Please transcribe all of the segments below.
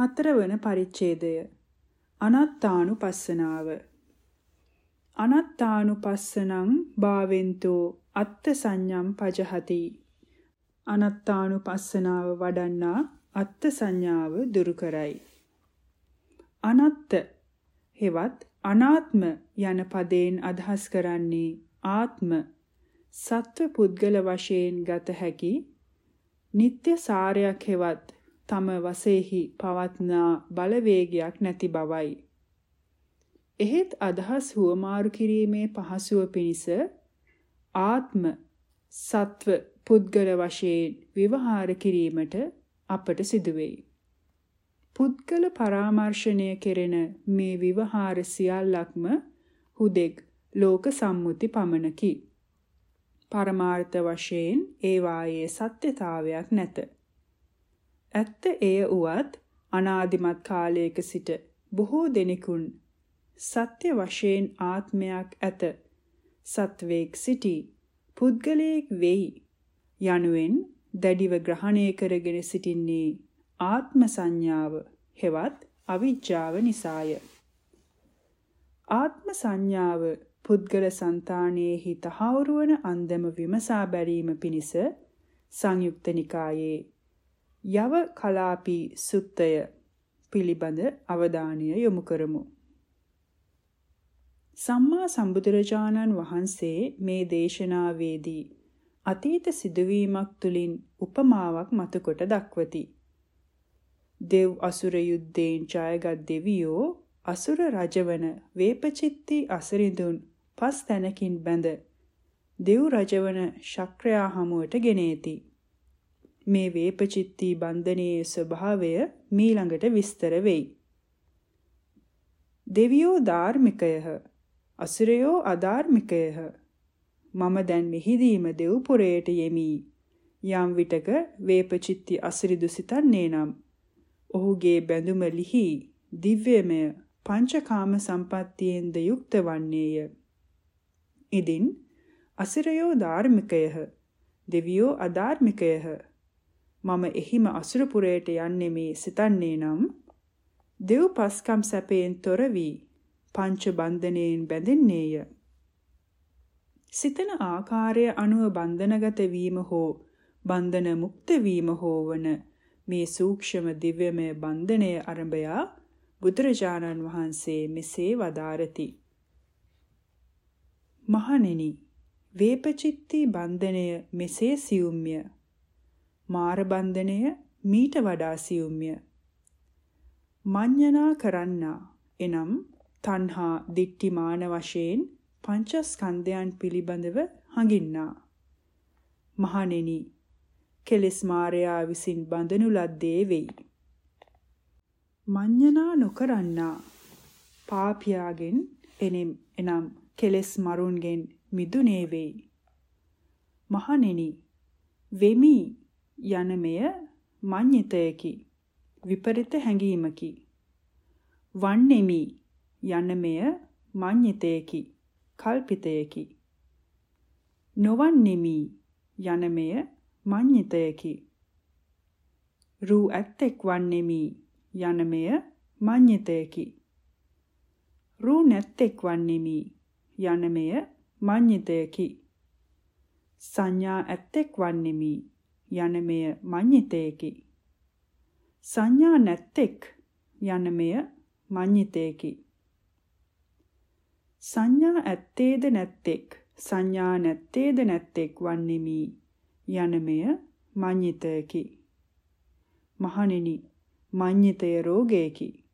හතරවන පරිච්ඡේදය. අනත්තානුපස්සනාව. අනත්තානුපස්සනං භාවෙන්තෝ අත්ත සංඥම් පජහති. අනත්තානුපස්සනාව වඩන්නා අත්ත සංඥාව දුරු කරයි. අනත්ත හෙවත් අනාත්ම යන පදයෙන් අදහස් කරන්නේ ආත්ම. සත්ව පුද්ගල වශයෙන් ගත හැකි නিত্য සාරයක් හෙවත් තම වශයෙහි පවත්නා බලවේගයක් නැති බවයි. එහෙත් අදහස් හුවමාරු කිරීමේ පහසුව පිණිස ආත්ම සත්ව පුද්ගල වශයෙන් විවහාර කිරීමට අපට සිදුවෙයි. පුද්ගල පරාමර්ශණය කෙරෙන මේ විවහාර සියල්ලක්ම හුදෙක් ලෝක සම්මුති පමණකි. පරමාර්ථ වශයෙන් ඒවායේ සත්‍යතාවයක් නැත. ඇත්ත එය උවත් අනාදිමත් කාලයක සිට බොහෝ දෙනෙකුන් සත්‍ය වශයෙන් ආත්මයක් ඇත. සත්වයක් සිටි පුද්ගලයෙක් වෙයි. යනුවෙන් දැඩිව ග්‍රහණය කරගෙන සිටින්නේ ආත්ම සංඥාව හෙවත් අවිජ්ජාව නිසාය. ආත්ම සංඥාව පුද්ගල సంతානයේ තහවුරු වන අන්දම විමසා බැලීම පිණිස සංයුක්ත නිකායේ යව කලාපී සුත්තය පිළිබඳ අවධානය යොමු කරමු. සම්මා සම්බුදුරජාණන් වහන්සේ මේ දේශනාවේදී අතීත සිදුවීමක් තුලින් උපමාවක් මතකොට දක්වති. දෙව් අසුර යුද්ධයෙන් ජයගත් දෙවියෝ අසුර රජවන වේපචිත්ති අසරිඳුන් පස් තැනකින් බැඳ දෙව් රජවන ශක්‍රයා හමුවට ගෙනේති. මේ වේපචිත්ති බන්ධනයේ ස්වභාවය මීළඟට විස්තර වෙයි. දෙවියෝ ධාර්මිකයහ අසුරයෝ අධාර්මිකයහ මම දැන් මෙහිදීම දෙව්පුරයට යෙමි යම් විටක වේපචිත්ති අසිරිදු සිතන්නේ නම් ඔහුගේ බැඳුම ලිහි දිව්‍යමය පංචකාම සම්පත්තියෙන්ද යුක්ත වන්නේය. ඉදින් අසිරයෝ ධාර්මිකයහ දෙවියෝ අධාර්මිකයහ මම එහිම අසුරපුරයට යන්නේ මේ සිතන්නේ නම් දෙව් පස්කම් සැපයෙන් තොර වී පංච බන්ධනයෙන් බැඳෙන්නේය. සිතන ආකාරය අනුව බන්ධනගත වීම හෝ බන්ධන මුක්ත වීම හෝ වන මේ සූක්ෂම දිව්‍යමය බන්ධනය අරඹයා බුදුරජාණන් වහන්සේ මෙසේ වදාරති. මහණෙනි වේපචිත්ති බන්ධනය මෙසේ සියුම්ය මාර බන්ධනය මීට වඩා සියුම්ය. මඤ්ඤණා කරන්නා එනම් තණ්හා දික්ටි මාන වශයෙන් පංචස්කන්ධයන් පිළිබඳව හඟින්නා. මහණෙනි කෙලෙස් මාරයා විසින් බඳනු ලද්දේ වෙයි. මඤ්ඤණා නොකරන්නා පාපියාගෙන් එනම් එනම් කෙලෙස් මරුන්ගෙන් මිදුනේ වෙයි. මහණෙනි වෙමි යන මෙය මඤ්ඤිතයකි. විපරිත හැඟීමකි. වන්නේමි යන මෙය මඤ්ඤිතයකි. කල්පිතයකි. නොවන්නේමි යන මෙය මඤ්ඤිතයකි. රූ ඇත්තෙක් වන්නේමි යන මෙය මඤ්ඤිතයකි. රූ නැත්තෙක් වන්නේමි යන මෙය මඤ්ඤිතයකි. සංඥා ඇත්තෙක් වන්නේමි යන මෙය මඤ්ඤිතයකි. සංඥා නැත්තෙක් යන මෙය මඤ්ඤිතයකි. සංඥා ඇත්තේද නැත්තෙක් සංඥා නැත්තේද නැත්තෙක් වන්නේමි යන මෙය මඤ්ඤිතයකි. මහණෙනි මඤ්ඤිතය රෝගයකි.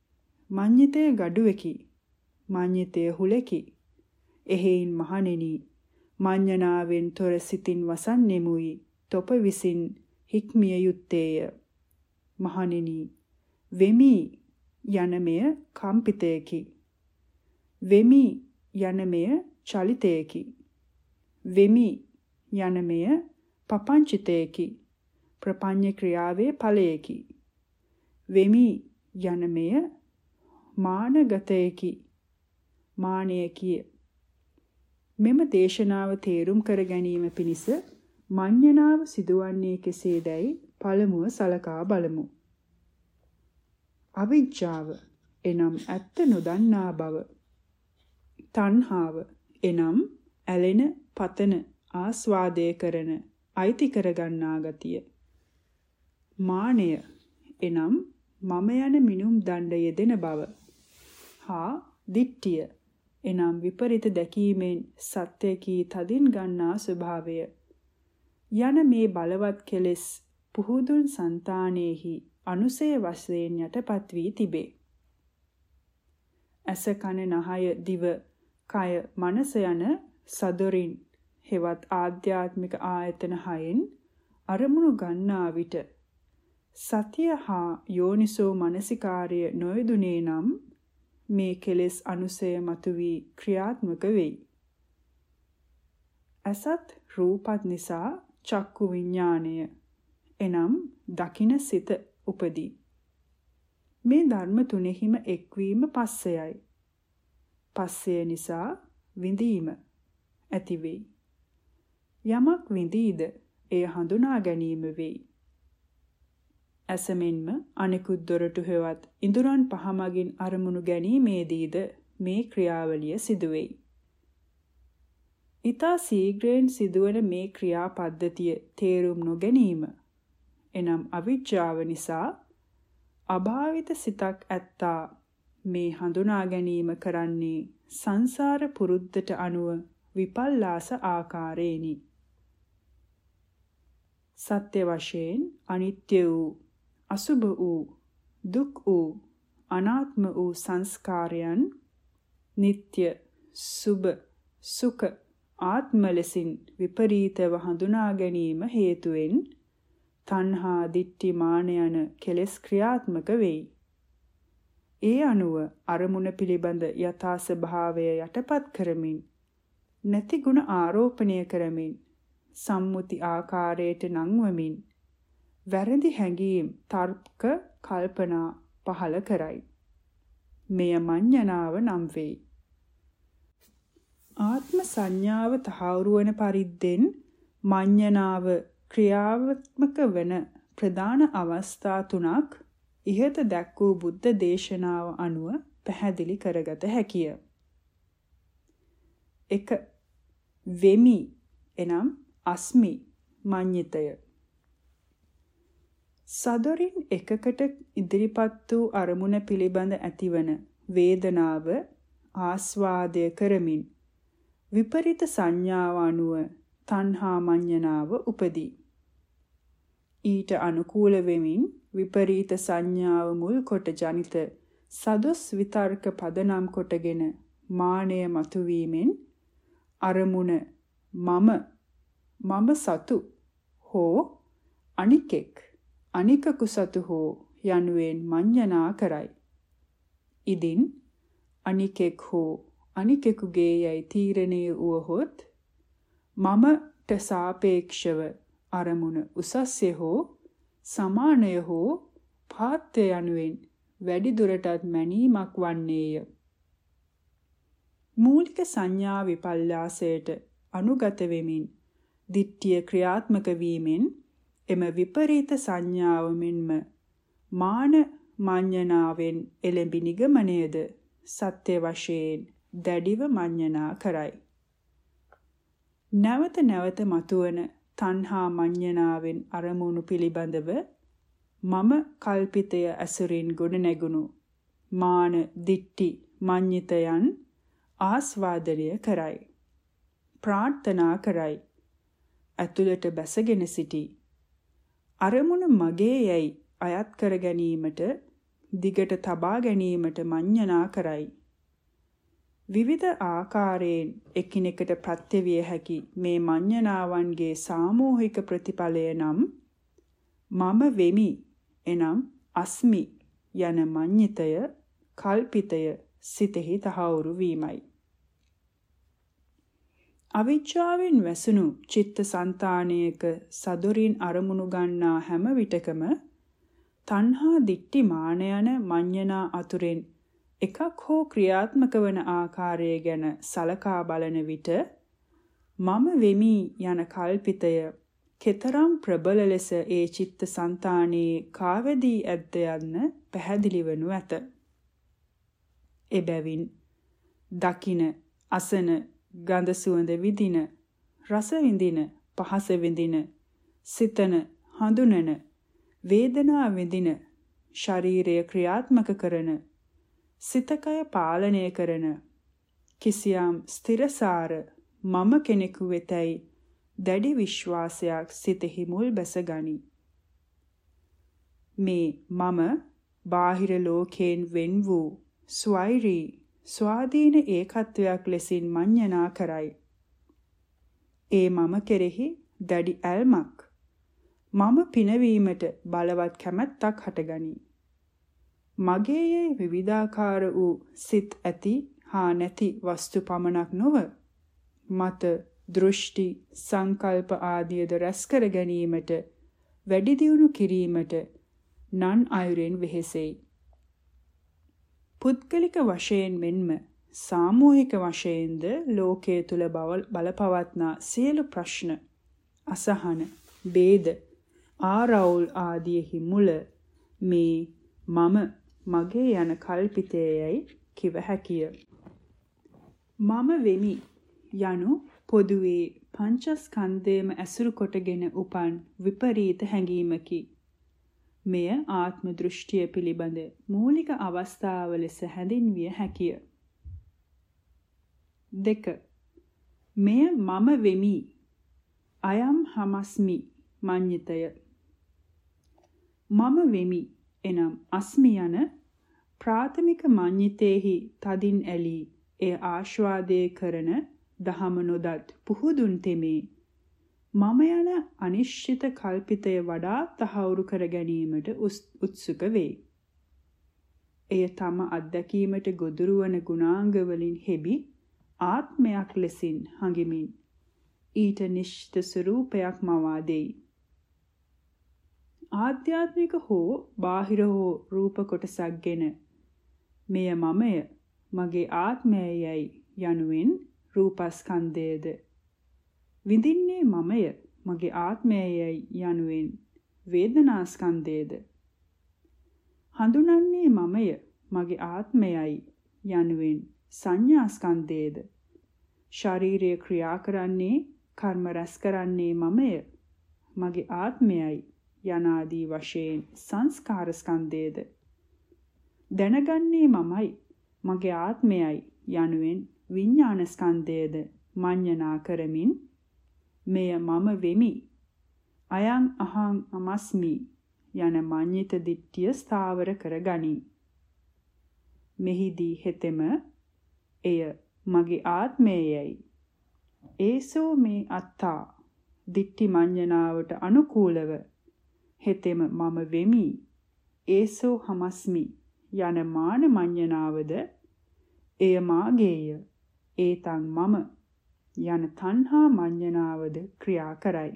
මඤ්ඤිතය gadu-වෙකි. මඤ්ඤිතය හුලෙකි. එහෙයින් මහණෙනි මඤ්ඤණාවෙන් තොර සිතින් වසන්නෙමුයි තොප විසින් හික්මිය යුත්තේය. මහණෙනි වෙමි යන මෙය කම්පිතයකි. වෙමි යන මෙය චලිතයකි. වෙමි යන මෙය පපංචිතයකි. ප්‍රපඤ්ඤ ක්‍රියාවේ ඵලයකි. වෙමි යන මෙය මානගතයකි. මානයකි. මෙම දේශනාව තේරුම් කර ගැනීම පිණිස මඤ්ඤණාව සිදුවන්නේ කෙසේදයි පළමුව සලකා බලමු. අවිජ්ජාව එනම් ඇත්ත නොදන්නා බව. තණ්හාව එනම් ඇලෙන පතන ආස්වාදය කරන අයිති කරගන්නා ගතිය. මානය එනම් මම යන මිනුම් දණ්ඩ යෙදෙන බව. හා දිට්ඨිය එනම් විපරිත දැකීමෙන් සත්‍ය කී තදින් ගන්නා ස්වභාවය. යන මේ බලවත් කෙලෙස් පුහුදුන් సంతානෙහි අනුසය වශයෙන් යටපත් වී තිබේ. ඇස කන නහය දිව කය මනස යන සදොරින් හෙවත් ආධ්‍යාත්මික ආයතන හයෙන් අරමුණු ගන්නා විට සතිය හා යෝනිසෝ මනසිකාර්ය නොයදුනේ නම් මේ කෙලෙස් අනුසය මතුවී ක්‍රියාත්මක වෙයි. අසත් රූපත් නිසා චක්කු විඥාණය එනම් දකින සිත උපදී. මේ ධර්ම තුනෙහිම එක්වීම පස්සයයි. පස්සය නිසා විඳීම ඇති වෙයි. යමක් විඳීද එය හඳුනා ගැනීම වෙයි. ඇසමෙන්ම අනෙකුත් දොරටු හෙවත් ඉඳුරන් පහ මගින් අරමුණු ගැනීමේදීද මේ ක්‍රියාවලිය සිදුවේයි. ඊතා සීග්‍රයෙන් සිදුවන මේ ක්‍රියා පද්ධතිය තේරුම් නොගැනීම එනම් අවිජ්ජාව නිසා අභාවිත සිතක් ඇත්තා මේ හඳුනා ගැනීම කරන්නේ සංසාර පුරුද්දට අනුව විපල්ලාස ආකාරේනි. සත්‍ය වශයෙන් අනිත්‍ය වූ අසුභ වූ දුක් වූ අනාත්ම වූ සංස්කාරයන් නিত্য සුභ සුඛ ආත්ම ලෙසින් විපරීතව හඳුනා ගැනීම හේතුවෙන් තණ්හා දිට්ඨි මාන යන කෙලෙස් ක්‍රියාත්මක වෙයි. ඒ අනුව අරමුණ පිළිබඳ යථා ස්වභාවය යටපත් කරමින් නැති ಗುಣ ආරෝපණය කරමින් සම්මුති ආකාරයට නංවමින් වැරදි හැඟීම් තර්ක කල්පනා පහල කරයි. මෙය මඤ්ඤණාව නම් වෙයි. ආත්ම සංඥාව තහවුරු වන පරිද්දෙන් මඤ්ඤණාව ක්‍රියාත්මක වන ප්‍රධාන අවස්ථා තුනක් ඉහත දැක් වූ බුද්ධ දේශනාව අනුව පැහැදිලි කරගත හැකිය. 1. වෙමි එනම් අස්මි මඤ්ඤිතය සදොරින් එකකට ඉදිරිපත් වූ අරමුණ පිළිබඳ ඇතිවන වේදනාව ආස්වාදය කරමින් විපරිත සංඥාව අනුව තණ්හා මඤ්ඤණාව උපදී. ඊට අනුකූල වෙමින් විපරීත සංඥාව මුල් කොට ජනිත සදොස් විතර්ක පදනම් කොටගෙන මානය මතුවීමෙන් අරමුණ මම මම සතු හෝ අනිකෙක් අනිකකු සතු හෝ යනුවෙන් මඤ්ඤණා කරයි. ඉදින් අනිකෙක් හෝ අනිකෙකුගේ යයි තීරණය වුවහොත් මමට සාපේක්ෂව අරමුණ උසස්ය හෝ සමානය හෝ පාත්‍ය යනුවෙන් වැඩි දුරටත් මැනීමක් වන්නේය. මූලික සංඥා විපල්ලාසයට අනුගත වෙමින් දිට්ඨිය ක්‍රියාත්මක වීමෙන් එම විපරීත සංඥාව මෙන්ම මාන මාඤ්ඤනාවෙන් එළඹි නිගමනයේද සත්‍ය වශයෙන් දැඩිව මඤ්ඤණා කරයි. නැවත නැවත මතුවන තණ්හා මඤ්ඤණාවෙන් අරමුණු පිළිබඳව මම කල්පිතය ඇසුරින් ගොඩ නැගුණු මාන දිට්ටි මඤ්ඤිතයන් ආස්වාදනය කරයි. ප්‍රාර්ථනා කරයි. ඇතුළට බැසගෙන සිටි. අරමුණ මගේ යයි අයත් කර ගැනීමට දිගට තබා ගැනීමට මඤ්ඤණා කරයි. විවිධ ආකාරයෙන් එකිනෙකට ප්‍රත්‍යවිය හැකි මේ මඤ්ඤණාවන්ගේ සාමූහික ප්‍රතිඵලය නම් මම වෙමි එනම් අස්මි යන මඤ්ඤිතය කල්පිතය සිතෙහි තහවුරු වීමයි. අවිච්ඡාවෙන් වැසුණු චිත්ත સંතාණයක සදොරින් අරමුණු ගන්නා හැම විටකම තණ්හා දිට්ටි මාන යන මඤ්ඤණා අතුරෙන් එකක් හෝ ක්‍රියාත්මක වන ආකාරය ගැන සලකා බලන විට මම වෙමි යන කල්පිතය කෙතරම් ප්‍රබල ලෙස ඒ චිත්ත સંතානයේ කාවැදී ඇද්ද යන්න පැහැදිලි වනු ඇත. එබැවින් දකින අසන ගඳ සුවඳ විඳින රස විඳින පහස විඳින සිතන හඳුනන වේදනා විඳින ශරීරය ක්‍රියාත්මක කරන සිතකය පාලනය කරන කිසියම් ස්ථිරසාර මම කෙනෙකු වෙතයි දැඩි විශ්වාසයක් සිතෙහි මුල් බැසගනී. මේ මම බාහිර ලෝකයෙන් වෙන් වූ ස්වෛරී ස්වාධීන ඒකත්වයක් ලෙසින් මඤ්ඤණා කරයි. ඒ මම කෙරෙහි දැඩි ඇල්මක් මම පිනවීමට බලවත් කැමැත්තක් හටගනී. මගේ යයි විවිධාකාර වූ සිත් ඇති හා නැති වස්තු පමණක් නොව මත දෘෂ්ටි සංකල්ප ආදියද රැස් කර ගැනීමට වැඩි දියුණු කිරීමට නන් අයුරෙන් වෙහෙසෙයි. පුද්ගලික වශයෙන් මෙන්ම සාමූහික වශයෙන්ද ලෝකයේ තුල බලපවත්නා සියලු ප්‍රශ්න අසහන, ભેද, ආරවුල් ආදීෙහි මුල මේ මම මගේ යන කල්පිතයයි කිව හැකිය. මම වෙමි යනු පොදුවේ පංචස්කන්ධයම ඇසුරු කොටගෙන උපන් විපරීත හැඟීමකි. මෙය ආත්ම දෘෂ්ටිය පිළිබඳ මූලික අවස්ථාව ලෙස හැඳින්විය හැකිය. දෙක මෙය මම වෙමි අයම් හමස්මි මඤ්ඤිතය මම වෙමි එනම් අස්මි යන ප්‍රාථමික මඤ්ඤිතේහි තදින් ඇලී එය ආශ්වාදයේ කරන දහම නොදත් පුහුදුන් තෙමේ මම යන අනිශ්චිත කල්පිතය වඩා තහවුරු කර ගැනීමට උත්සුක වේ. එය තම අත්දැකීමට ගොදුරු වන ගුණාංග වලින් හෙබි ආත්මයක් ලෙසින් හඟිමින් ඊට නිශ්චිත ස්වરૂපයක් මවා දෙයි. ආධ්‍යාත්මික හෝ බාහිර හෝ රූප කොටසක්ගෙන මෙය මමය මගේ ආත්මයයි යනුවෙන් රූපස්කන්ධයද. විඳින්නේ මමය මගේ ආත්මයයි යනුවෙන් වේදනාස්කන්ධයද. හඳුනන්නේ මමය මගේ ආත්මයයි යනුවෙන් සංඥාස්කන්ධයද. ශාරීරිය ක්‍රියා කරන්නේ කර්ම රැස් කරන්නේ මමය මගේ ආත්මයයි යනාදී වශයෙන් සංස්කාර ස්කන්ධයද? දැනගන්නේ මමයි මගේ ආත්මයයි යනුවෙන් විඥාන ස්කන්ධයද මඤ්ඤණා කරමින් මෙය මම වෙමි. අයං අහං අමස්මි යන මඤ්ඤිත දිට්ඨිය ස්ථාවර කරගනී. මෙහිදී හෙතෙම එය මගේ ආත්මයයි ඒසෝ මේ අත්තා දිට්ඨි මඤ්ඤණාවට අනුකූලව හෙතෙම මම වෙමි ඒසෝ හමස්මි යන මාන මඤ්ඤණාවද එය මාගේය ඒතං මම යන තණ්හා මඤ්ඤණාවද ක්‍රියා කරයි.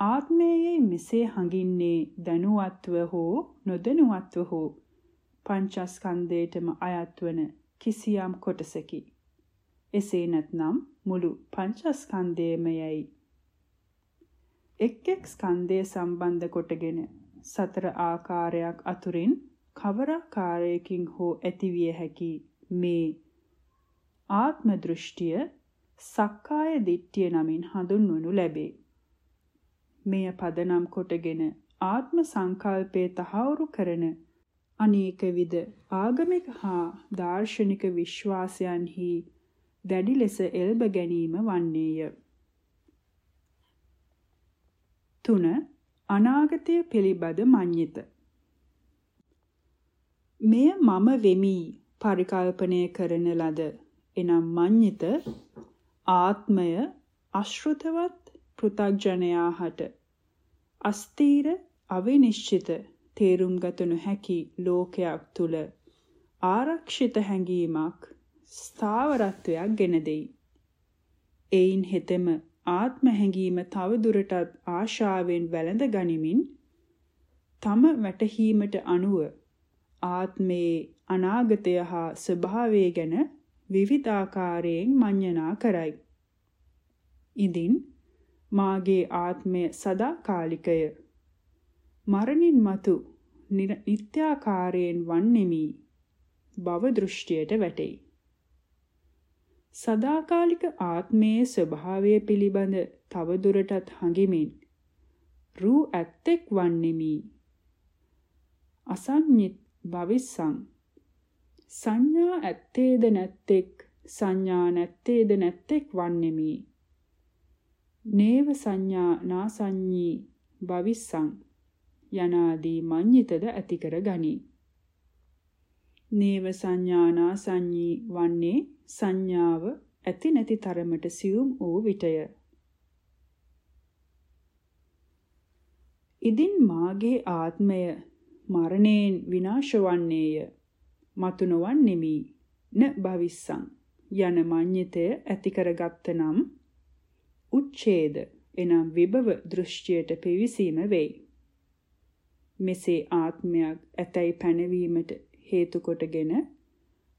ආත්මයේ මෙසේ හඟින්නේ දැනුවත්ව හෝ නොදැනුවත්ව හෝ පංචස්කන්ධයටම අයත් වන කිසියම් කොටසකි. එසේ නැත්නම් මුළු පංචස්කන්ධයමයයි. එක් එක් ස්කන්ධය සම්බන්ධ කොටගෙන සතර ආකාරයක් අතුරින් කවරාකාරයකින් හෝ ඇතිවිය හැකි මේ ආත්ම දෘෂ්ටිය සක්කාය දිට්ඨිය නමින් හඳුන්වනු ලැබේ. මෙය පදනම් කොටගෙන ආත්ම සංකල්පයේ තහවුරු කරන අනේක විද ආගමික හා දාර්ශනික විශ්වාසයන්හි දැඩි ලෙස එල්බ ගැනීම වන්නේය. 3. අනාගතය පිළිබඳ මඤ්ඤිත මෙය මම වෙමි පරිකල්පනය කරන ලද එනම් මඤ්ඤිත ආත්මය අශෘතවත් පෘථග්ජනයාහට අස්තීර අවිනිශ්චිත තේරුම් ගත නොහැකි ලෝකයක් තුල ආරක්ෂිත හැඟීමක් ස්ථාවරත්වයක් ගෙන දෙයි. එයින් හෙතෙම ආත්ම හැඟීම තව දුරටත් ආශාවෙන් වැළඳ ගනිමින් තම වැටහීමට අනුව ආත්මයේ අනාගතය හා ස්වභාවය ගැන විවිධාකාරයෙන් මඤ්ඤණා කරයි. ඉදින් මාගේ ආත්මය සදාකාලිකය. මරණින් මතු නිත්‍යාකාරයෙන් වන්නෙමි. භව දෘෂ්ටියට වැටෙයි. සදාකාලික ආත්මයේ ස්වභාවය පිළිබඳ තව දුරටත් හඟිමින් රූ ඇත්තෙක් වන්නෙමි. අසඤ්ඤිත් භවිස්සං සංඥා ඇත්තේද නැත්තෙක් සංඥා නැත්තේද නැත්තෙක් වන්නෙමි. නේව සංඥා නාසඤ්ඤී භවිස්සං යනාදී මඤ්ඤිතද ඇති කර ගනී. නේව සංඥා නාසඤ්ඤී වන්නේ සංඥාව ඇති නැති තරමට සියුම් වූ විටය. ඉදින් මාගේ ආත්මය මරණයෙන් විනාශ වන්නේය. මතු නොවන්නෙමි න භවිස්සං යන මඤ්ඤිතය ඇති කරගත්ත නම් උච්ඡේද එනම් විභව දෘෂ්ටියට පිවිසීම වෙයි. මෙසේ ආත්මයක් ඇතැයි පැනවීමට හේතු කොටගෙන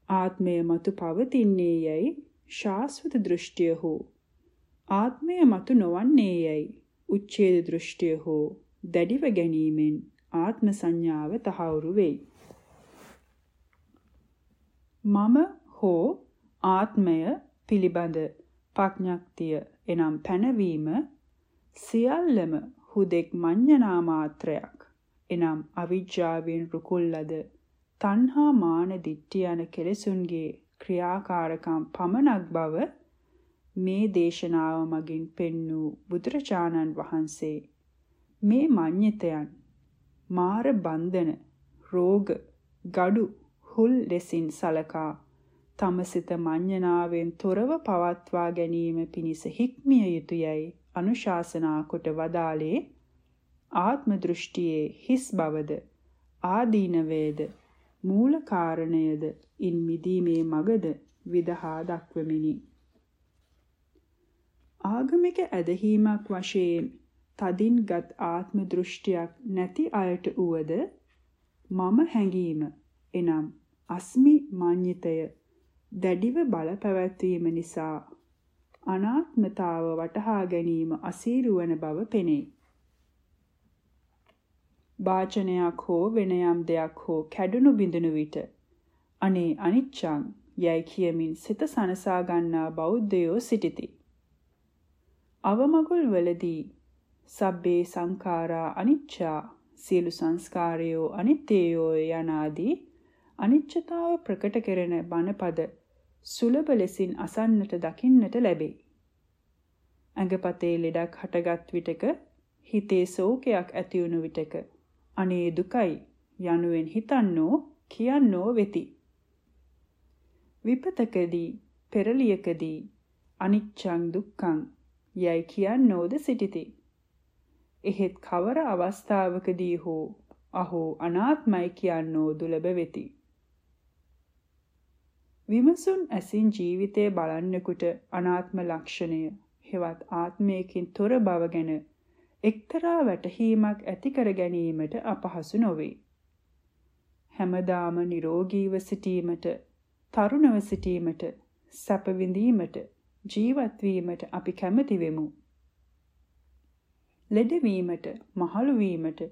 ආත්මය මතු පවතින්නේ යයි ශාස්වත දෘෂ්ටිය හෝ ආත්මය මතු නොවන්නේ යයි උච්ඡේද දෘෂ්ටිය හෝ දැඩිව ගැනීමෙන් ආත්ම සංඥාව තහවුරු වෙයි. මම හෝ ආත්මය පිළිබඳ පඥක්තිය එනම් පැනවීම සියල්ලම හුදෙක් මඤ්ඤණා මාත්‍රයක් එනම් අවිජ්ජාවෙන් රුකුල් ලද තණ්හා මාන දිට්ඨිය යන කෙලෙසුන්ගේ ක්‍රියාකාරකම් පමණක් බව මේ දේශනාව මගින් පෙන්වූ බුදුරජාණන් වහන්සේ මේ මඤ්ඤිතයන් මාර බන්ධන රෝග gadu හුල් ලෙසින් සලකා තම සිත මඤ්ඤණාවෙන් තොරව පවත්වා ගැනීම පිණිස හික්මිය යුතුයයි අනුශාසනා කොට වදාලේ ආත්ම දෘෂ්ටියේ හිස් බවද ආදීන වේද මූල කාරණයද ඉන් මිදීමේ මගද විදහා දක්වමිනි ආගමික ඇදහිීමක් වශයෙන් තදින්ගත් ආත්ම දෘෂ්ටියක් නැති අයට උවද මම හැඟීම එනම් අස්මි මාන්‍යතය දැඩිව බල පැවැත්වීම නිසා අනාත්මතාව වටහා ගැනීම අසීරු වන බව පෙනේ. වාචනයක් හෝ වෙන යම් දෙයක් හෝ කැඩුණු බිඳුණු විට අනේ අනිච්චං යයි කියමින් සිත සනසා ගන්නා බෞද්ධයෝ සිටිති. අවමගුල් වලදී සබ්බේ සංඛාරා අනිච්චා සියලු සංස්කාරයෝ අනිත්‍යයෝ යනාදී අනිච්චතාව ප්‍රකට කෙරෙන බණපද සුලභ ලෙසින් අසන්නට දකින්නට ලැබේ. ඇඟපතේ ලෙඩක් හටගත් විටක හිතේ ශෝකයක් ඇති වුණු විටක අනේ දුකයි යනුවෙන් හිතන්නෝ කියන්නෝ වෙති. විපතකදී පෙරලියකදී අනිච්චං දුක්ඛං යයි කියන්නෝද සිටිති. එහෙත් කවර අවස්ථාවකදී හෝ අහෝ අනාත්මයි කියන්නෝ දුලබ වෙති. විමසුන් ඇසින් ජීවිතය බලන්නෙකුට අනාත්ම ලක්ෂණය හෙවත් ආත්මයකින් තොර බව ගැන එක්තරා වැටහීමක් ඇති කර ගැනීමට අපහසු නොවේ. හැමදාම නිරෝගීව සිටීමට, තරුණව සිටීමට, සැප විඳීමට, ජීවත් වීමට අපි කැමති වෙමු. ලෙඩවීමට, මහලු වීමට,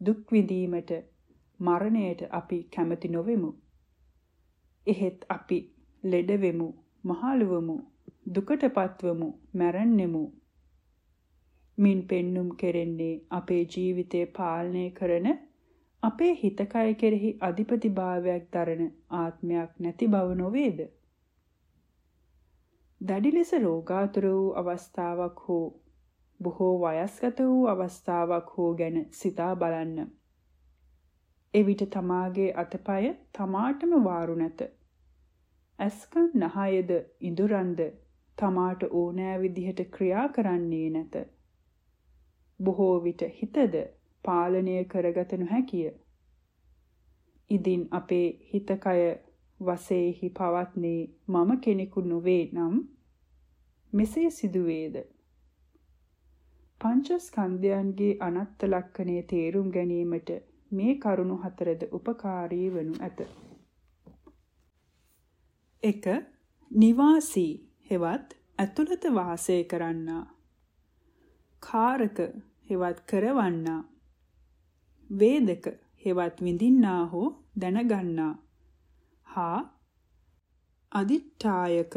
දුක් විඳීමට, මරණයට අපි කැමති නොවෙමු. එහෙත් අපි ලෙඩ වෙමු, මහලුවමු, දුකටපත්වමු, මැරෙන්නෙමු. මින් පෙන්눔 කෙරෙන්නේ අපේ ජීවිතය පාලනය කරන අපේ හිතකය කෙරෙහි අධිපතිභාවයක් දරන ආත්මයක් නැති බව නොවේද? දැඩි ලෙස රෝගාතුර වූ අවස්ථාවක් හෝ බොහෝ වයස්ගත වූ අවස්ථාවක් හෝ ගැන සිතා බලන්න. එවිට තමාගේ අතපය තමාටම වාරු නැත. ඇස්කන් නහයද ඉඳුරන්ද තමාට ඕනෑ විදිහට ක්‍රියා කරන්නේ නැත. බොහෝ විට හිතද පාලනය කරගත නොහැකිය. ඉදින් අපේ හිතකය වශයෙහි පවත්නේ මම කෙනෙකු නොවේ නම් මෙසේ සිදුවේද පංචස්කන්ධයන්ගේ අනත්ත ලක්ෂණය තේරුම් ගැනීමට මේ කරුණු හතරද උපකාරී වනු ඇත. 1. නිවාසී හෙවත් ඇතුළත වාසය කරන්නා කාරක හෙවත් කරවන්නා. වේදක හෙවත් විඳින්නා හෝ දැනගන්නා. හා අදිත්‍යායක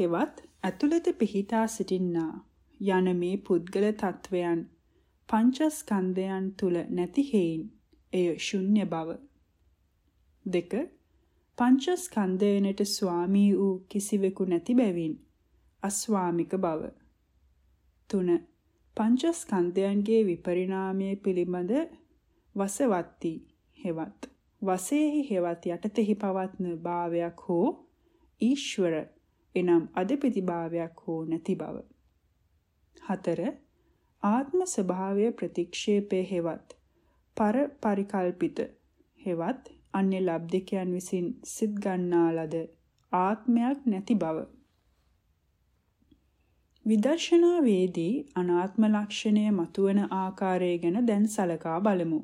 හෙවත් ඇතුළත පිහිටා සිටින්නා. යන මේ පුද්ගල තත්වයන් පංචස්කන්ධයන් තුල නැති හේයින් එය ශුන්‍ය බව. දෙක පංචස්කන්ධයනට ස්වාමී වූ කිසිවෙකු නැති බැවින් අස්වාමික බව. තුන පංචස්කන්ධයන්ගේ විපරිණාමය පිළිබඳ වසවත්ති හෙවත් වසේහි හෙවත් යටතෙහි පවත්න භාවයක් හෝ ඊශ්වර එනම් අධිපති භාවයක් හෝ නැති බව. හතර ආත්ම ස්වභාවය ප්‍රතික්ෂේපේ හෙවත් පර පරිකල්පිත හෙවත් අන්‍ය ලබ්ධිකයන් විසින් සිත් ගන්නා ලද ආත්මයක් නැති බව. විදර්ශනාවේදී අනාත්ම ලක්ෂණය මතුවන ආකාරය ගැන දැන් සලකා බලමු.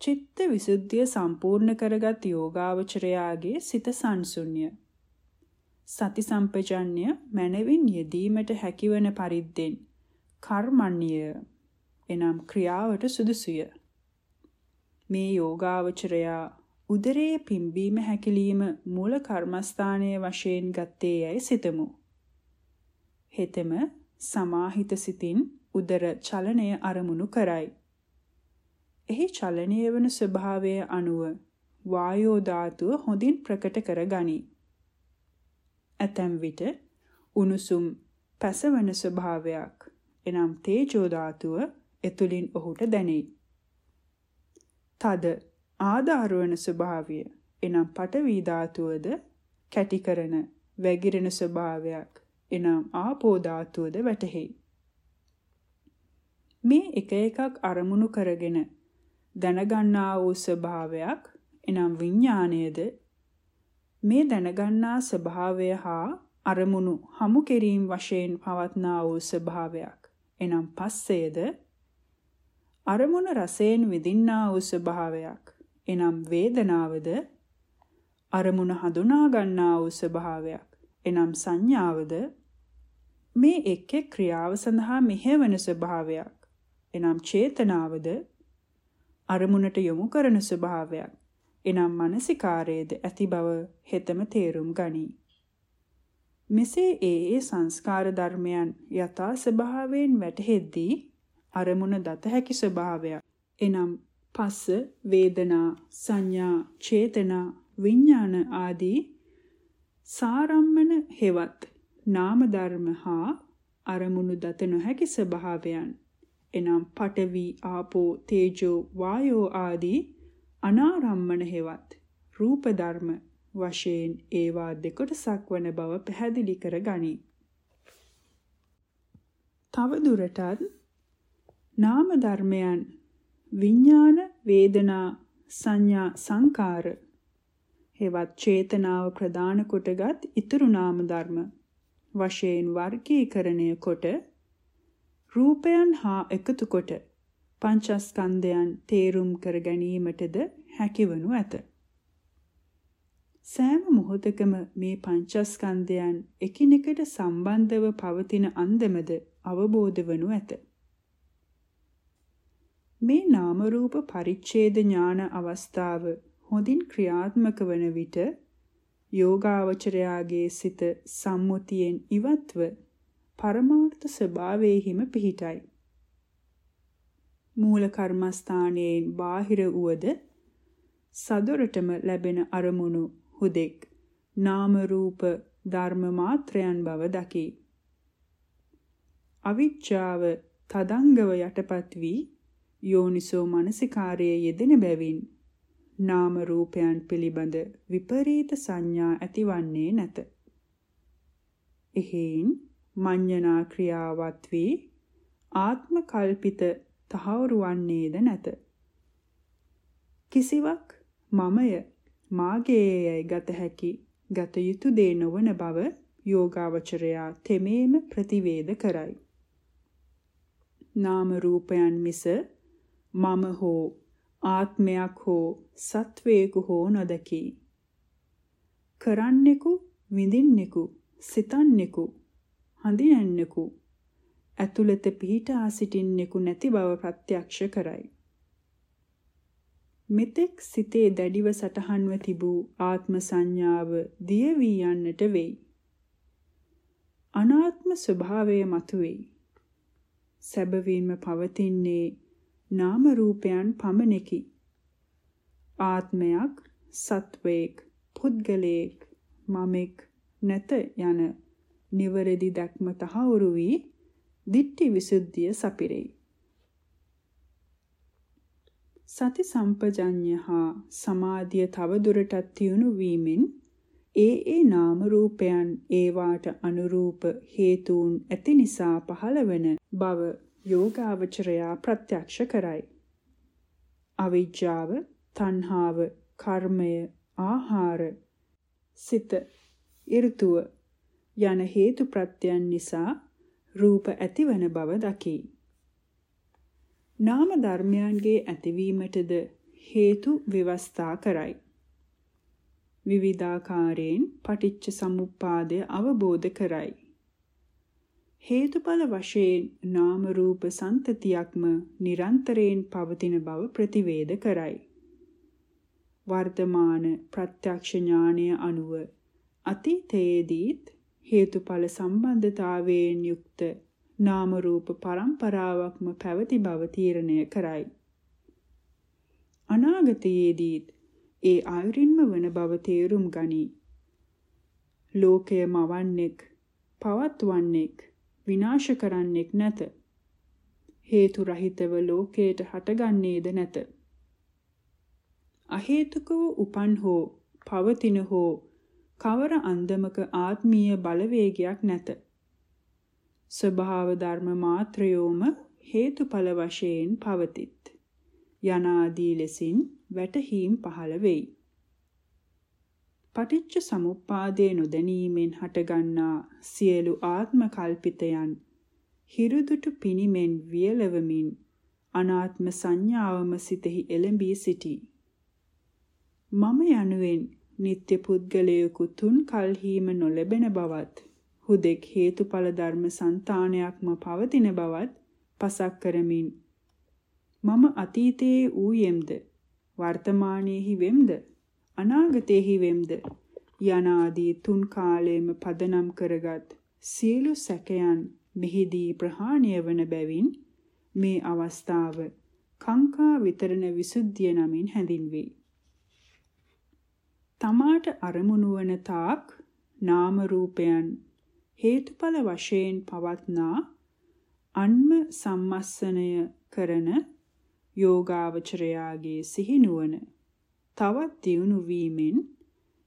චිත්ත විසුද්ධිය සම්පූර්ණ කරගත් යෝගාවචරයාගේ සිත සංසුන්්‍ය. සති සම්පජඤ්ඤය මනවින් යෙදීමට හැකිවන පරිද්දෙන් කර්මණ්‍ය එනම් ක්‍රියාවට සුදුසුය. මේ යෝගාවචරයා උදරයේ පිම්බීම හැකිලිම මූල කර්මස්ථානයේ වශයෙන් ගත්තේ යයි සිතමු. හෙතෙම සමාහිත සිතින් උදර චලනය අරමුණු කරයි. එහි චලනය වන ස්වභාවය අනුව වායෝ ධාතුව හොඳින් ප්‍රකට කර ගනී. ඇතැම් විට උණුසුම් පැසවන ස්වභාවයක් එනම් තේජෝ ධාතුව එතුලින් ඔහුට දැනේ. තද ආධාර වන ස්වභාවය එනම් පඨවි ධාතුවද කැටි කරන වැగిරෙන ස්වභාවයක් එනම් ආපෝ ධාතුවද වැටහෙයි. මේ එක එකක් අරමුණු කරගෙන දැනගන්නා වූ ස්වභාවයක් එනම් විඥාණයද මේ දැනගන්නා ස්වභාවය හා අරමුණු හමු කිරීම වශයෙන් පවත්නා වූ ස්වභාවයක් එනම් පස්සයද අරමුණ රසයෙන් විඳින්නා වූ ස්වභාවයක් එනම් වේදනාවද අරමුණ හඳුනා ගන්නා වූ ස්වභාවයක් එනම් සංඥාවද මේ එක් එක් ක්‍රියාව සඳහා මෙහෙවන ස්වභාවයක්. එනම් චේතනාවද? අරමුණට යොමු කරන ස්වභාවයක්. එනම් මානසිකාරයේද ඇති බව හෙතම තේරුම් ගනී. මෙසේ ඒ ඒ සංස්කාර ධර්මයන් යථා ස්වභාවයෙන් වැටහෙද්දී අරමුණ දත හැකි ස්වභාවයක්. එනම් පස්ස වේදනා සංඥා චේතනා විඥාන ආදී සාරම්මන හෙවත් නාම ධර්ම හා අරමුණු දත නොහැකි ස්වභාවයන් එනම් පඨවි ආපෝ තේජෝ වායෝ ආදී අනාරම්මන හෙවත් රූප ධර්ම වශයෙන් ඒවා දෙකොටසක් වන බව පැහැදිලි කර ගනී. තව දුරටත් නාම ධර්මයන් විඥාන වේදනා සංඥා සංකාර හෙවත් චේතනාව ප්‍රදාන කොටගත් ඊතුරු නාම ධර්ම වශයෙන් වර්ගීකරණය කොට රූපයන් හා එකතු කොට පංචස්කන්ධයන් තේරුම් කර ගැනීමටද හැකිවනු ඇත. සෑම මොහොතකම මේ පංචස්කන්ධයන් එකිනෙකට සම්බන්ධව පවතින අන්දමද අවබෝධ වනු ඇත. මේ නාම රූප පරිච්ඡේද ඥාන අවස්ථාව හොඳින් ක්‍රියාත්මක වන විට යෝගාවචරයාගේ සිත සම්මුතියෙන් ඉවත්ව පරමාර්ථ ස්වභාවයෙහිම පිහිටයි. මූල කර්මස්ථානයෙන් බාහිර වූද සදොරටම ලැබෙන අරමුණු හුදෙක් නාම රූප ධර්ම මාත්‍රයන් බව දකි. අවිච්ඡාව තදංගව යටපත් වී යෝනිසෝ මනසිකාරයේ යෙදෙන බැවින් නාම රූපයන් පිළිබඳ විපරීත සංඥා ඇතිවන්නේ නැත. එහෙයින් මඤ්ඤණා ක්‍රියාවත් වී ආත්ම කල්පිත තහවුරු වන්නේද නැත. කිසිවක් මමය මාගේයයි ගත හැකි ගත යුතු දේ නොවන බව යෝගාවචරයා තෙමේම ප්‍රතිවේද කරයි. නාම රූපයන් මිස මම හෝ ආත්මයක් හෝ සත්වයෙකු හෝ නොදකි. කරන්නෙකු, විඳින්නෙකු, සිතන්නෙකු, හඳිනන්නෙකු, ඇතුළත පිහිටා සිටින්නෙකු නැති බව ප්‍රත්‍යක්ෂ කරයි. මෙතෙක් සිතේ දැඩිව සටහන්ව තිබූ ආත්ම සංඥාව දිය වී යන්නට වෙයි. අනාත්ම ස්වභාවය මතුවේයි. සැබවින්ම පවතින්නේ නාම රූපයන් පමණකි. ආත්මයක්, සත්වයක්, පුද්ගලයෙක්, මමෙක් නැත යන නිවැරදි දැක්ම තහවුරු වී දිට්ඨි විසුද්ධිය සපිරෙයි. සති සම්පජඤ්ඤ හා සමාධිය තවදුරටත් තියුණු වීමෙන් ඒ ඒ නාම රූපයන් ඒවාට අනුරූප හේතුන් ඇති නිසා පහළවන බව යෝගාවචරයා ප්‍රත්‍යක්ෂ කරයි. අවිජ්ජාව, තණ්හාව, කර්මය, ආහාර, සිත, ඍතුව යන හේතු ප්‍රත්‍යයන් නිසා රූප ඇතිවන බව දකි. නාම ධර්මයන්ගේ ඇතිවීමටද හේතු ව්‍යවස්ථා කරයි. විවිධාකාරයෙන් පටිච්ච සමුප්පාදය අවබෝධ කරයි. හේතුඵල වශයෙන් නාම රූප සන්තතියක්ම නිරන්තරයෙන් පවතින බව ප්‍රතිවේද කරයි. වර්තමාන ප්‍රත්‍යක්ෂ ඥානය අනුව අතීතයේදීත් හේතුඵල සම්බන්ධතාවයෙන් යුක්ත නාම රූප පරම්පරාවක්ම පැවති බව තීරණය කරයි. අනාගතයේදීත් ඒ ආයුරින්ම වන බව තේරුම් ගනී. ලෝකය මවන්නෙක් පවත්වන්නෙක් විනාශ කරන්නෙක් නැත. හේතු රහිතව ලෝකයට හටගන්නේද නැත. අහේතුකව උපන් හෝ පවතින හෝ කවර අන්දමක ආත්මීය බලවේගයක් නැත. ස්වභාව ධර්ම මාත්‍රයෝම හේතුඵල වශයෙන් පවතිත්. යනාදී ලෙසින් වැටහීම් පහළ වෙයි. පටිච්ච සමුප්පාදේ නොදැනීමෙන් හටගන්නා සියලු ආත්ම කල්පිතයන් හිරුදුටු පිනිමෙන් වියලවමින් අනාත්ම සංඥාවම සිතෙහි එළඹී සිටී. මම යනුවෙන් නিত্য පුද්ගලයෙකු තුන් කල්හිම නොලැබෙන බවත් හුදෙක් හේතුඵල ධර්ම సంతානයක්ම පවතින බවත් පසක් කරමින් මම අතීතයේ ඌයෙම්ද වර්තමානයේහි වෙම්ද අනාගතයේහි වෙම්ද යනාදී තුන් කාලයේම පදනම් කරගත් සියලු සැකයන් මෙහිදී ප්‍රහාණය වන බැවින් මේ අවස්ථාව කාංකා විතරණ විසුද්ධිය නමින් හැඳින්වේ. තමාට අරමුණු වන තාක් නාම රූපයන් හේතුඵල වශයෙන් පවත්නා අන්ම සම්මස්සනය කරන යෝගාවචරයාගේ සිහිනුවන තවත් දියුණු වීමෙන්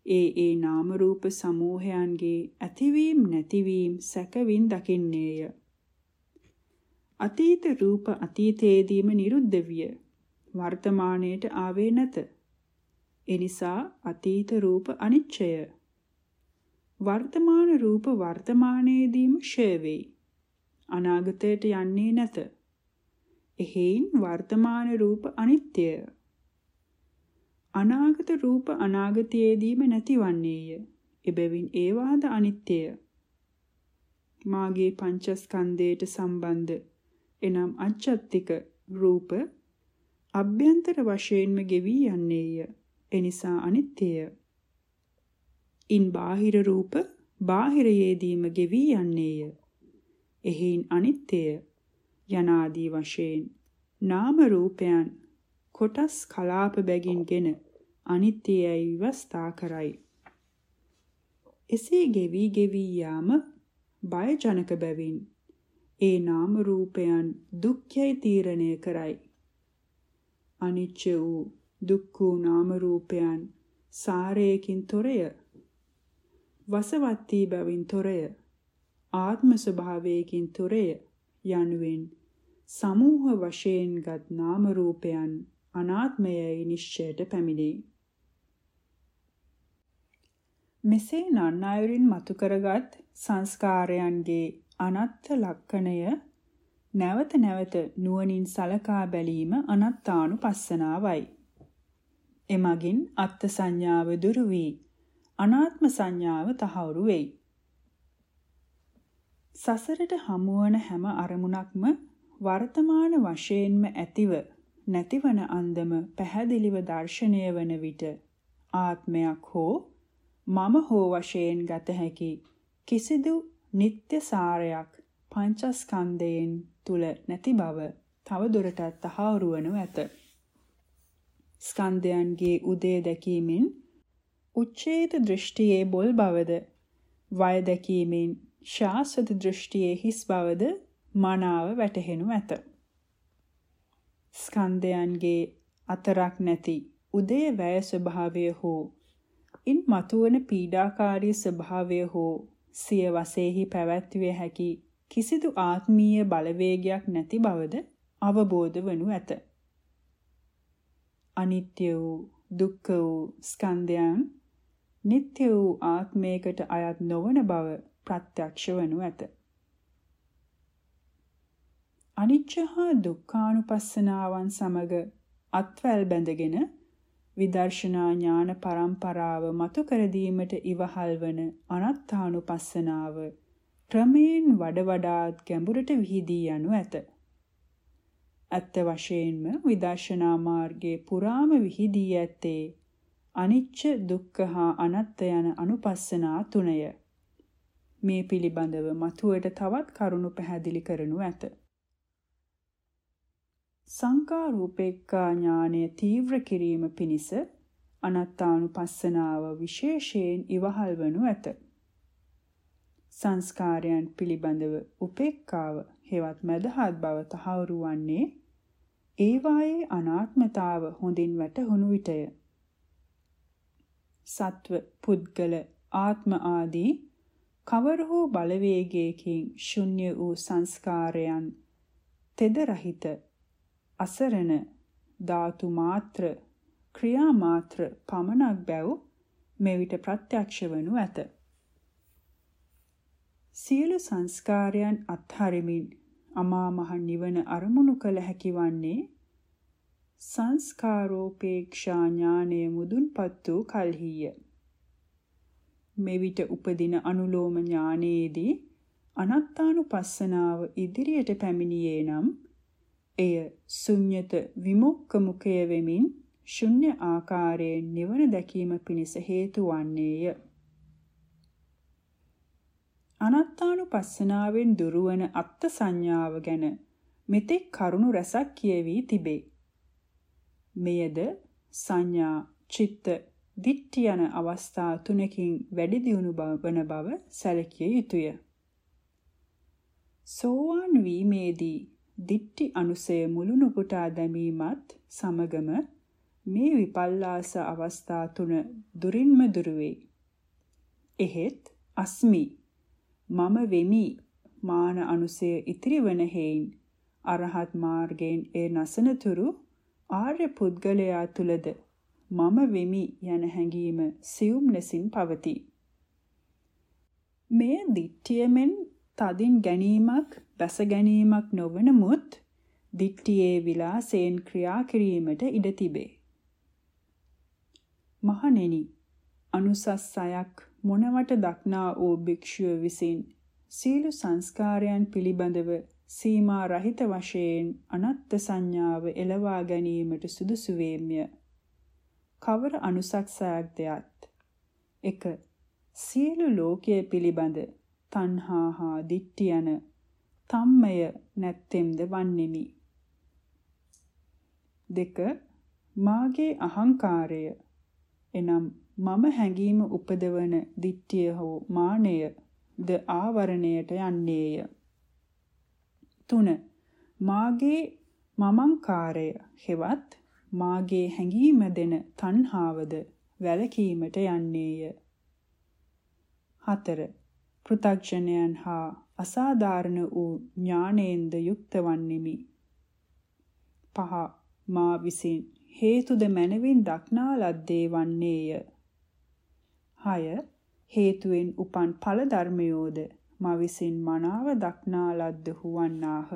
ඒ ඒ නාම රූප සමූහයන්ගේ ඇතිවීම නැතිවීම සැකවින් දකින්නේය. අතීත රූප අතීතයේදීම නිරුද්ධ විය. වර්තමානයට ආවේ නැත. එනිසා අතීත රූප අනිච්චය. වර්තමාන රූප වර්තමානයේදීම ෂය වෙයි. අනාගතයට යන්නේ නැත. එහෙයින් වර්තමාන රූප අනිත්‍යය. අනාගත රූප අනාගතයේදීම නැතිවන්නේය. එබැවින් ඒවාද අනිත්‍යය. මාගේ පංචස්කන්ධයට සම්බන්ධ එනම් අච්ඡත්තික රූප අභ්‍යන්තර වශයෙන්ම ගෙවි යන්නේය. එනිසා අනිත්‍යය. ඉන් බාහිර රූප බාහිරයේදීම ගෙවි යන්නේය. එහෙයින් අනිත්‍යය යනාදී වශයෙන් නාම රූපයන් කොටස් කලාප බැගින්ගෙන අනිත්‍යයයි විවස්ථා කරයි. එසේ ගෙවි ගෙවි යාම බයජනක බැවින් ඒ නාම රූපයන් දුක්ඛයි තීරණය කරයි. අනිච්ච වූ දුක්ඛ වූ නාම රූපයන් සාරයකින් තොරය. වසවත්ති බැවින් තොරය. ආත්ම ස්වභාවයකින් තොරය යනුවෙන් සමූහ වශයෙන්ගත් නාම රූපයන් අනාත්මයයි නිශ්චයට පැමිණේ. මෙසේ නන් අයුරින් මතු කරගත් සංස්කාරයන්ගේ අනත්ත් ලක්ෂණය නැවත නැවත නුවණින් සලකා බැලීම අනත්තානුපස්සනාවයි. එමගින් අත්ත් සංඥාව දුරු වී අනාත්ම සංඥාව තහවුරු වෙයි. සසරට හමුවන හැම අරමුණක්ම වර්තමාන වශයෙන්ම ඇතිව නැතිවන අන්දම පැහැදිලිව දර්ශනය වන විට ආත්මයක් හෝ මම හෝ වශයෙන් ගත හැකි කිසිදු නিত্য සාරයක් පංචස්කන්ධයෙන් තුල නැති බව තව දුරටත් තහවුරු වනු ඇත. ස්කන්ධයන්ගේ උදේ දැකීමෙන් උච්ඡේද දෘෂ්ටියේ බොල් බවද වය දැකීමෙන් ශාස්වත දෘෂ්ටියේ හිස් බවද මනාව වැටහෙනු ඇත. ස්කන්ධයන්ගේ අතරක් නැති උදේ වැය ස්වභාවය හෝ ඉන් මතුවන පීඩාකාරී ස්වභාවය හෝ සිය වශයෙහි පැවැත්විය හැකි කිසිදු ආත්මීය බලවේගයක් නැති බවද අවබෝධ වනු ඇත. අනිත්‍ය වූ දුක්ඛ වූ ස්කන්ධයන් නিত্য වූ ආත්මයකට අයත් නොවන බව ප්‍රත්‍යක්ෂ වනු ඇත. අනිච්ච හා දුක්ඛානුපස්සනාවන් සමග අත්වැල් බැඳගෙන විදර්ශනා ඥාන පරම්පරාව මතු කර දීමට ඉවහල් වන අනත්තානුපස්සනාව ක්‍රමයෙන් වඩ වඩාත් ගැඹුරට විහිදී යනු ඇත. ඇත්ත වශයෙන්ම විදර්ශනා මාර්ගයේ පුරාම විහිදී ඇත්තේ අනිච්ච දුක්ඛ හා අනත්ත යන අනුපස්සනා තුනය. මේ පිළිබඳව මතුවට තවත් කරුණු පැහැදිලි කරනු ඇත. සංකා රූපේක්ඛා ඥානය තීව්‍ර කිරීම පිණිස අනත්තානුපස්සනාව විශේෂයෙන් ඉවහල් වනු ඇත. සංස්කාරයන් පිළිබඳව උපේක්ඛාව හෙවත් මදහත් බව තහවුරු වන්නේ ඒවායේ අනාත්මතාව හොඳින් වැටහුණු විටය. සත්ව පුද්ගල ආත්ම ආදී කවර හෝ බලවේගයකින් ශුන්‍ය වූ සංස්කාරයන් තෙද රහිත අසරණ ධාතු මාත්‍ර ක්‍රියා මාත්‍ර පමණක් බැව් මෙවිට ප්‍රත්‍යක්ෂ වනු ඇත. සියලු සංස්කාරයන් අත්හරිමින් අමා මහ නිවන අරමුණු කළ හැකි වන්නේ සංස්කාරෝපේක්ෂා ඥානය මුදුන්පත් වූ කල්හිය. මෙවිට උපදින අනුලෝම ඥානයේදී අනත්තානුපස්සනාව ඉදිරියට පැමිණියේ නම් එය ශුන්්‍යත විමුක්ක මුඛය වෙමින් ශුන්‍ය ආකාරයෙන් නිවන දැකීම පිණිස හේතු වන්නේය. අනත්තානුපස්සනාවෙන් දුරවන අත්ත් සංඥාව ගැන මෙතෙක් කරුණු රැසක් කියවී තිබේ. මෙයද සංඥා, චිත්ත, දිට්ඨි යන අවස්ථා තුනකින් වැඩි දියුණු වන බව සැලකිය යුතුය. සෝවාන් වීමේදී දිට්ඨි අනුසය මුළු නුපුටා දැමීමත් සමගම මේ විපල්ලාස අවස්ථා තුන දුරින්ම දුර වේ. එහෙත් අස්මි මම වෙමි මාන අනුසය ඉතිරි වන හේයින් අරහත් මාර්ගයෙන් ඒ නසනතුරු ආර්ය පුද්ගලයා තුලද මම වෙමි යන හැඟීම සියුම් ලෙසින් පවතී. මේ දිට්ඨියමෙන් තදින් ගැනීමක් බැස ගැනීමක් නොවන මුත් දිට්ඨියේ විලාසයෙන් ක්‍රියා කිරීමට ඉඩ තිබේ. මහණෙනි අනුසස්සයක් මොනවට දක්නා වූ භික්ෂුව විසින් සීල සංස්කාරයන් පිළිබඳව සීමා රහිත වශයෙන් අනත්ත් සංඥාව එළවා ගැනීමට සුදුසු වේම්ය. කවර අනුසක්සයක් දෙයත් 1. සියලු ලෝකයේ පිළිබඳ තණ්හා හා දිට්ඨි යන තම්මය නැත්තෙම්ද වන්නෙමි. 2. මාගේ අහංකාරය එනම් මම හැඟීම උපදවන දිට්ඨිය හෝ මානය ද ආවරණයට යන්නේය. 3. මාගේ මමංකාරය හෙවත් මාගේ හැඟීම දෙන තණ්හාවද වැළකීමට යන්නේය. 4. පෘථග්ජනයන් හා අසාධාරණ වූ ඥානයෙන්ද යුක්ත වන්නෙමි. 5. මා විසින් හේතුද මනවින් දක්නා ලද්දේ වන්නේය. 6 හේතුවෙන් උපන් ඵල ධර්මයෝද මා විසින් මනාව දක්නා ලද්දහු වන්නාහ